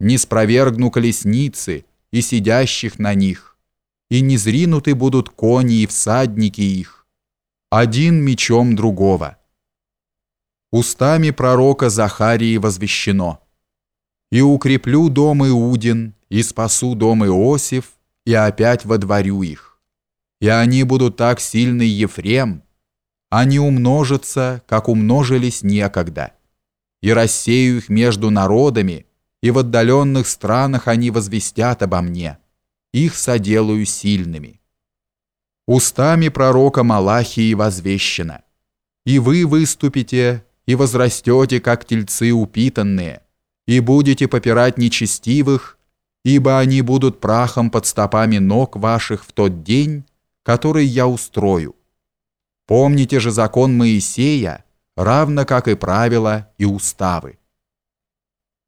не спровергну колесницы и сидящих на них, и не зринуты будут кони и всадники их, один мечом другого. Устами пророка Захарии возвещено. «И укреплю дом Иудин, и спасу дом Иосиф, и опять водворю их. И они будут так сильны Ефрем, они умножатся, как умножились некогда, и рассею их между народами, и в отдаленных странах они возвестят обо мне, их соделаю сильными. Устами пророка Малахии возвещено, и вы выступите, и возрастете, как тельцы упитанные, и будете попирать нечестивых, ибо они будут прахом под стопами ног ваших в тот день, который я устрою. Помните же закон Моисея, равно как и правила и уставы.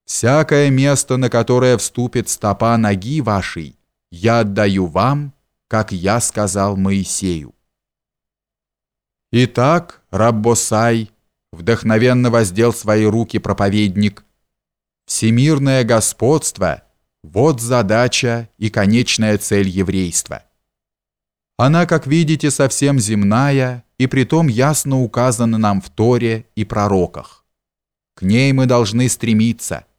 Всякое место, на которое вступит стопа ноги вашей, я отдаю вам, как я сказал Моисею. Итак, Раббосай, вдохновенно воздел свои руки проповедник, всемирное господство – вот задача и конечная цель еврейства. Она, как видите, совсем земная и притом ясно указана нам в Торе и пророках. К ней мы должны стремиться –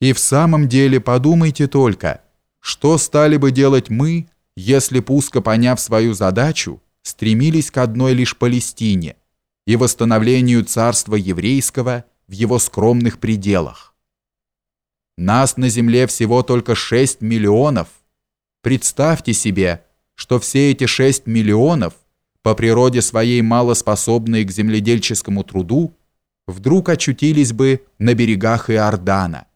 и в самом деле подумайте только, что стали бы делать мы, если пуско поняв свою задачу, стремились к одной лишь Палестине и восстановлению царства еврейского в его скромных пределах. Нас на земле всего только 6 миллионов. Представьте себе, что все эти 6 миллионов, по природе своей малоспособные к земледельческому труду, вдруг очутились бы на берегах Иордана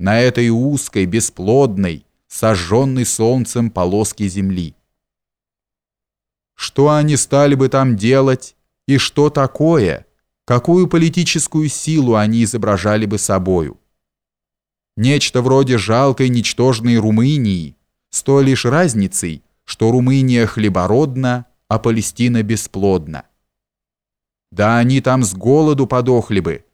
на этой узкой, бесплодной, сожженной солнцем полоске земли. Что они стали бы там делать и что такое, какую политическую силу они изображали бы собою? Нечто вроде жалкой ничтожной Румынии, с той лишь разницей, что Румыния хлебородна, а Палестина бесплодна. Да они там с голоду подохли бы,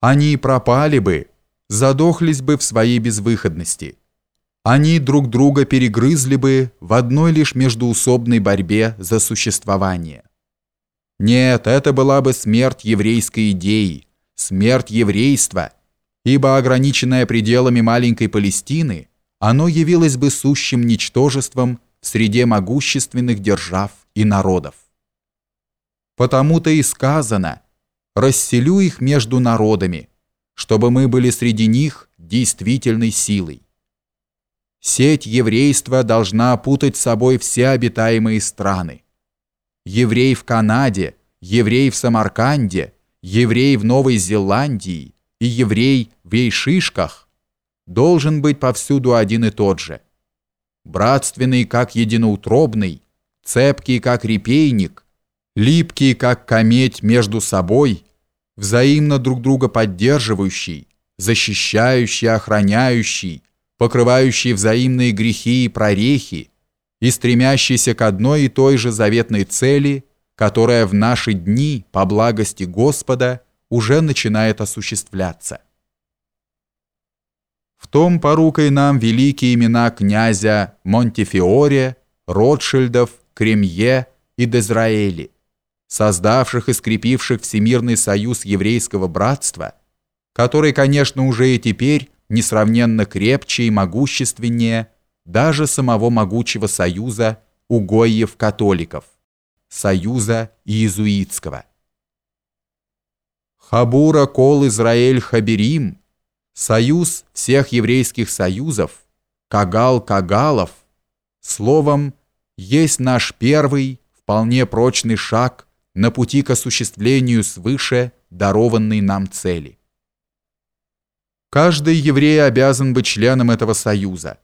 они пропали бы, задохлись бы в своей безвыходности. Они друг друга перегрызли бы в одной лишь междуусобной борьбе за существование. Нет, это была бы смерть еврейской идеи, смерть еврейства, ибо ограниченное пределами маленькой Палестины, оно явилось бы сущим ничтожеством в среде могущественных держав и народов. Потому-то и сказано «расселю их между народами», чтобы мы были среди них действительной силой. Сеть еврейства должна опутать собой все обитаемые страны. Еврей в Канаде, еврей в Самарканде, еврей в Новой Зеландии и еврей в Эйшишках должен быть повсюду один и тот же. Братственный, как единоутробный, цепкий, как репейник, липкий, как кометь между собой – взаимно друг друга поддерживающий, защищающий, охраняющий, покрывающий взаимные грехи и прорехи и стремящийся к одной и той же заветной цели, которая в наши дни, по благости Господа, уже начинает осуществляться. В том порукой нам великие имена князя Монтефиоре, Ротшильдов, Кремье и Дезраэли, создавших и скрепивших Всемирный союз еврейского братства, который, конечно, уже и теперь несравненно крепче и могущественнее даже самого могучего союза угойев-католиков, союза иезуитского. Хабура Кол Израиль Хаберим, союз всех еврейских союзов, Кагал Кагалов, словом, есть наш первый, вполне прочный шаг на пути к осуществлению свыше дарованной нам цели. Каждый еврей обязан быть членом этого союза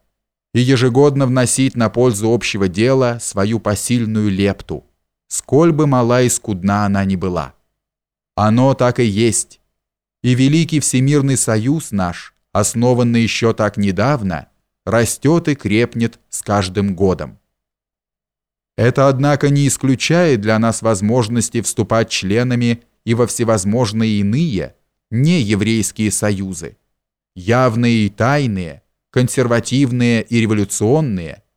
и ежегодно вносить на пользу общего дела свою посильную лепту, сколь бы мала и скудна она ни была. Оно так и есть. И Великий Всемирный Союз наш, основанный еще так недавно, растет и крепнет с каждым годом. Это, однако, не исключает для нас возможности вступать членами и во всевозможные иные, не еврейские союзы, явные и тайные, консервативные и революционные,